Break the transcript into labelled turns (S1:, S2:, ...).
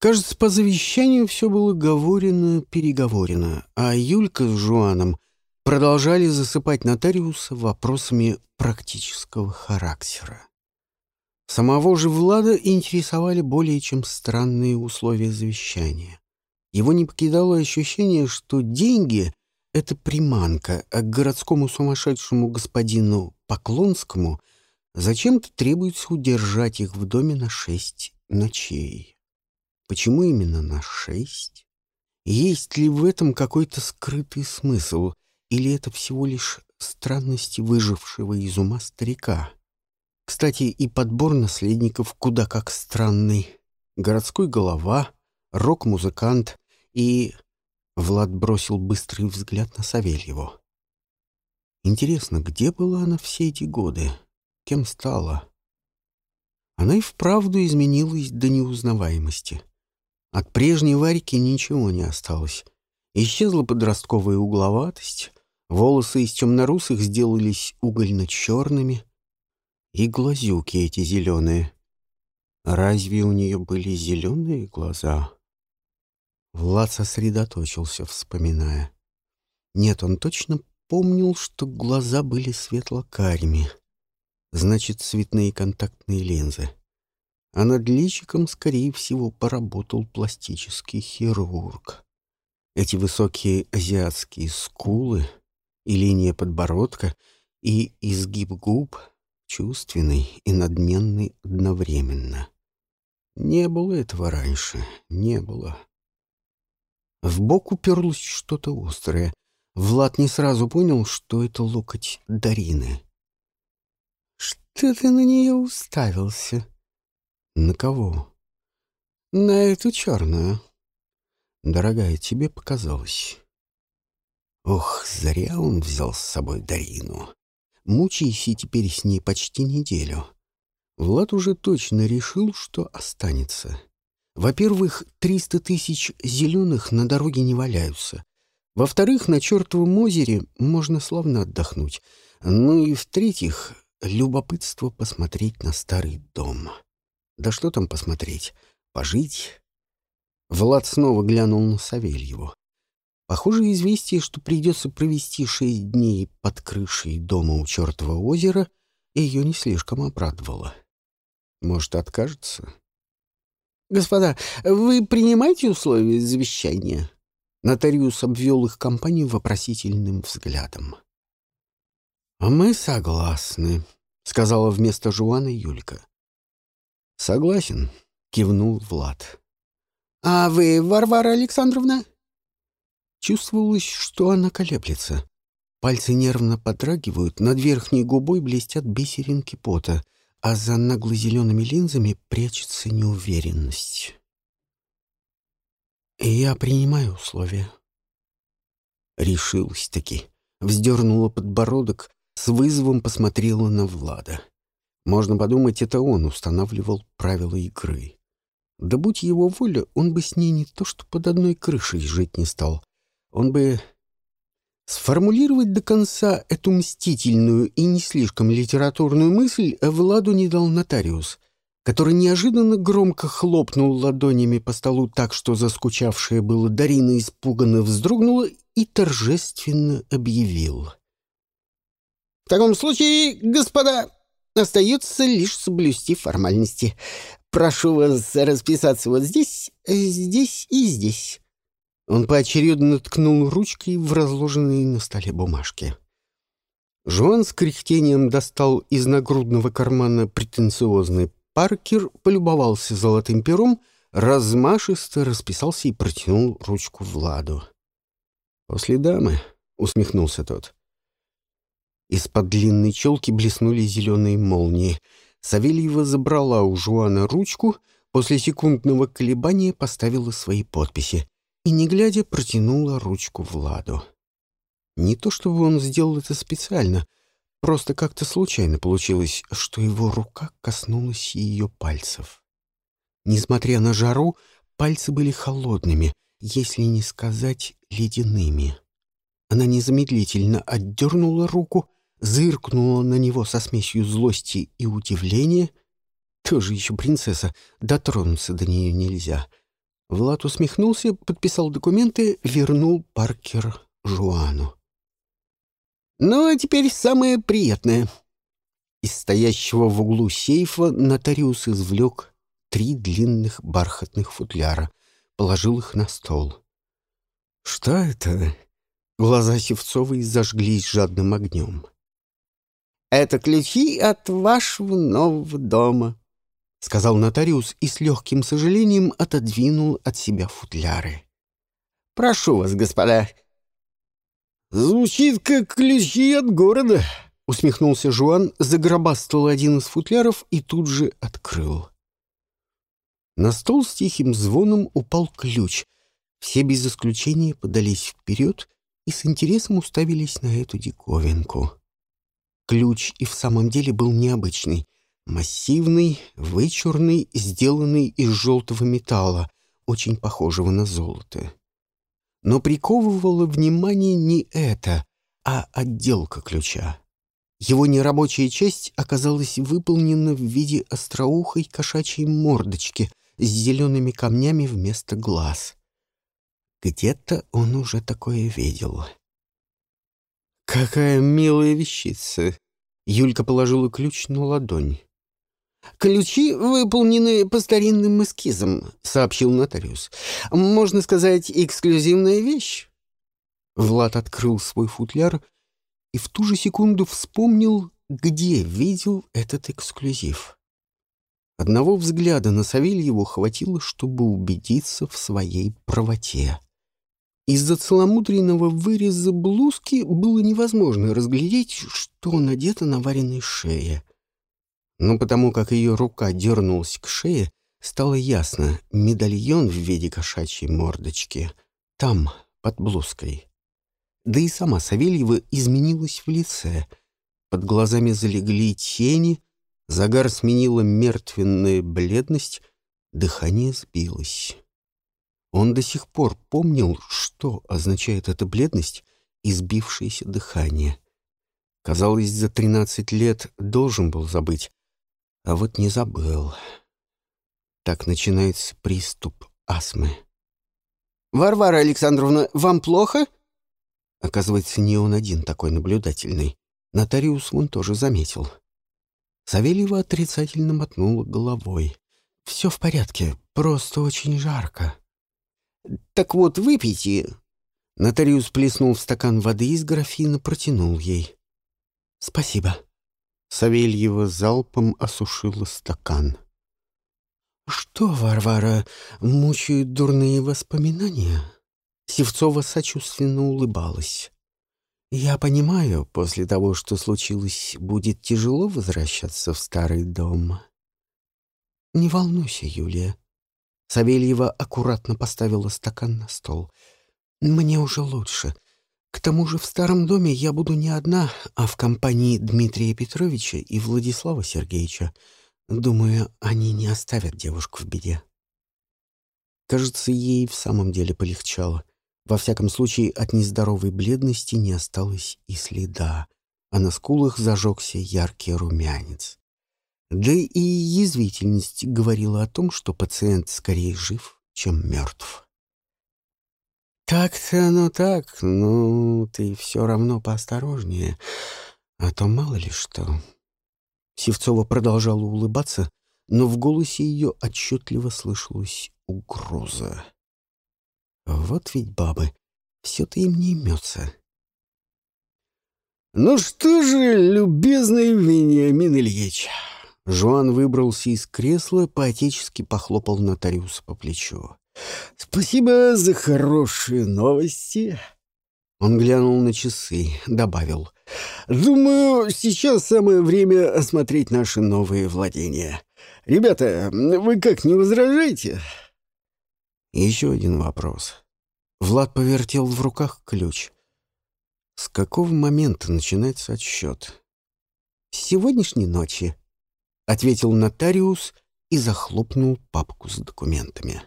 S1: Кажется, по завещанию все было говорено-переговорено, а Юлька с Жуаном продолжали засыпать нотариуса вопросами практического характера. Самого же Влада интересовали более чем странные условия завещания. Его не покидало ощущение, что деньги — это приманка, а к городскому сумасшедшему господину Поклонскому зачем-то требуется удержать их в доме на шесть ночей. Почему именно на шесть? Есть ли в этом какой-то скрытый смысл, или это всего лишь странности выжившего из ума старика? Кстати, и подбор наследников куда как странный. Городской голова, рок-музыкант и... Влад бросил быстрый взгляд на Савельеву. Интересно, где была она все эти годы? Кем стала? Она и вправду изменилась до неузнаваемости. От прежней Варьки ничего не осталось. Исчезла подростковая угловатость, волосы из темнорусых сделались угольно-черными, и глазюки эти зеленые. Разве у нее были зеленые глаза? Влад сосредоточился, вспоминая. Нет, он точно помнил, что глаза были светло-карими. Значит, цветные контактные линзы. А над личиком, скорее всего, поработал пластический хирург. Эти высокие азиатские скулы и линия подбородка и изгиб губ — чувственный и надменный одновременно. Не было этого раньше, не было. В бок уперлось что-то острое. Влад не сразу понял, что это локоть Дарины. «Что ты на нее уставился?» «На кого?» «На эту черную». «Дорогая, тебе показалось». Ох, зря он взял с собой Дарину. Мучайся теперь с ней почти неделю. Влад уже точно решил, что останется. Во-первых, триста тысяч зеленых на дороге не валяются. Во-вторых, на чертовом озере можно славно отдохнуть. Ну и в-третьих, любопытство посмотреть на старый дом. Да что там посмотреть? Пожить? Влад снова глянул на Савельеву. Похоже, известие, что придется провести шесть дней под крышей дома у чертова озера, ее не слишком обрадовало. Может, откажется? «Господа, вы принимаете условия завещания?» Нотариус обвел их компанию вопросительным взглядом. «А мы согласны», — сказала вместо Жуана Юлька. «Согласен», — кивнул Влад. «А вы, Варвара Александровна?» Чувствовалось, что она колеблется. Пальцы нервно подрагивают, над верхней губой блестят бисеринки пота, а за нагло-зелеными линзами прячется неуверенность. «Я принимаю условия». Решилась-таки, вздернула подбородок, с вызовом посмотрела на Влада. Можно подумать, это он устанавливал правила игры. Да будь его воля, он бы с ней не то что под одной крышей жить не стал, он бы сформулировать до конца эту мстительную и не слишком литературную мысль Владу не дал нотариус, который неожиданно громко хлопнул ладонями по столу так, что заскучавшая было Дарина испуганно вздрогнула и торжественно объявил. «В таком случае, господа, остается лишь соблюсти формальности. Прошу вас расписаться вот здесь, здесь и здесь». Он поочередно ткнул ручкой в разложенные на столе бумажки. Жуан с кряхтением достал из нагрудного кармана претенциозный паркер, полюбовался золотым пером, размашисто расписался и протянул ручку Владу. «После дамы», — усмехнулся тот. Из-под длинной челки блеснули зеленые молнии. Савельева забрала у Жуана ручку, после секундного колебания поставила свои подписи и, не глядя, протянула ручку Владу. Не то чтобы он сделал это специально, просто как-то случайно получилось, что его рука коснулась ее пальцев. Несмотря на жару, пальцы были холодными, если не сказать ледяными. Она незамедлительно отдернула руку, зыркнула на него со смесью злости и удивления. Тоже еще принцесса, дотронуться до нее нельзя — Влад усмехнулся, подписал документы, вернул Паркер Жуану. «Ну, а теперь самое приятное». Из стоящего в углу сейфа нотариус извлек три длинных бархатных футляра, положил их на стол. «Что это?» Глаза Севцовой зажглись жадным огнем. «Это ключи от вашего нового дома», — сказал нотариус и с легким сожалением отодвинул от себя футляры. «Прошу вас, господа».
S2: «Звучит, как ключи от города», —
S1: усмехнулся Жуан, загробастал один из футляров и тут же открыл. На стол с тихим звоном упал ключ. Все без исключения подались вперед и с интересом уставились на эту диковинку. Ключ и в самом деле был необычный. Массивный, вычурный, сделанный из желтого металла, очень похожего на золото. Но приковывало внимание не это, а отделка ключа. Его нерабочая часть оказалась выполнена в виде остроухой кошачьей мордочки с зелеными камнями вместо глаз. Где-то он уже такое видел. «Какая милая вещица!» Юлька положила ключ на ладонь. «Ключи выполнены по старинным эскизам», — сообщил нотариус. «Можно сказать, эксклюзивная вещь». Влад открыл свой футляр и в ту же секунду вспомнил, где видел этот эксклюзив. Одного взгляда на Савельеву хватило, чтобы убедиться в своей правоте. Из-за целомудренного выреза блузки было невозможно разглядеть, что надето на вареной шее. Но потому как ее рука дернулась к шее, стало ясно — медальон в виде кошачьей мордочки. Там, под блузкой. Да и сама Савельева изменилась в лице. Под глазами залегли тени, загар сменила мертвенная бледность, дыхание сбилось. Он до сих пор помнил, что означает эта бледность и сбившееся дыхание. Казалось, за тринадцать лет должен был забыть, а вот не забыл. Так начинается приступ астмы. «Варвара Александровна, вам плохо?» Оказывается, не он один такой наблюдательный. Нотариус он тоже заметил. Савельева отрицательно мотнула головой. «Все в порядке, просто очень жарко». «Так вот, выпейте». Нотариус плеснул в стакан воды из графина, протянул ей. «Спасибо». Савельева залпом осушила стакан. «Что, Варвара, мучают дурные воспоминания?» Севцова сочувственно улыбалась. «Я понимаю, после того, что случилось, будет тяжело возвращаться в старый дом. Не волнуйся, Юлия. Савельева аккуратно поставила стакан на стол. «Мне уже лучше. К тому же в старом доме я буду не одна, а в компании Дмитрия Петровича и Владислава Сергеевича. Думаю, они не оставят девушку в беде». Кажется, ей в самом деле полегчало. Во всяком случае, от нездоровой бледности не осталось и следа, а на скулах зажегся яркий румянец. Да и язвительность говорила о том, что пациент скорее жив, чем мертв. «Так-то оно так, ну, ты все равно поосторожнее, а то мало ли что». Севцова продолжала улыбаться, но в голосе ее отчетливо слышалась угроза. «Вот ведь бабы, все-то им не имется».
S2: «Ну что же, любезный Вениамин Ильич,
S1: Жуан выбрался из кресла, поотечески похлопал нотариуса по плечу.
S2: «Спасибо за хорошие новости!»
S1: Он глянул на часы, добавил.
S2: «Думаю, сейчас самое время осмотреть наши новые владения. Ребята, вы как, не возражаете?»
S1: Еще один вопрос. Влад повертел в руках ключ. С какого момента начинается отсчет? «С сегодняшней ночи», ответил нотариус и захлопнул папку с документами.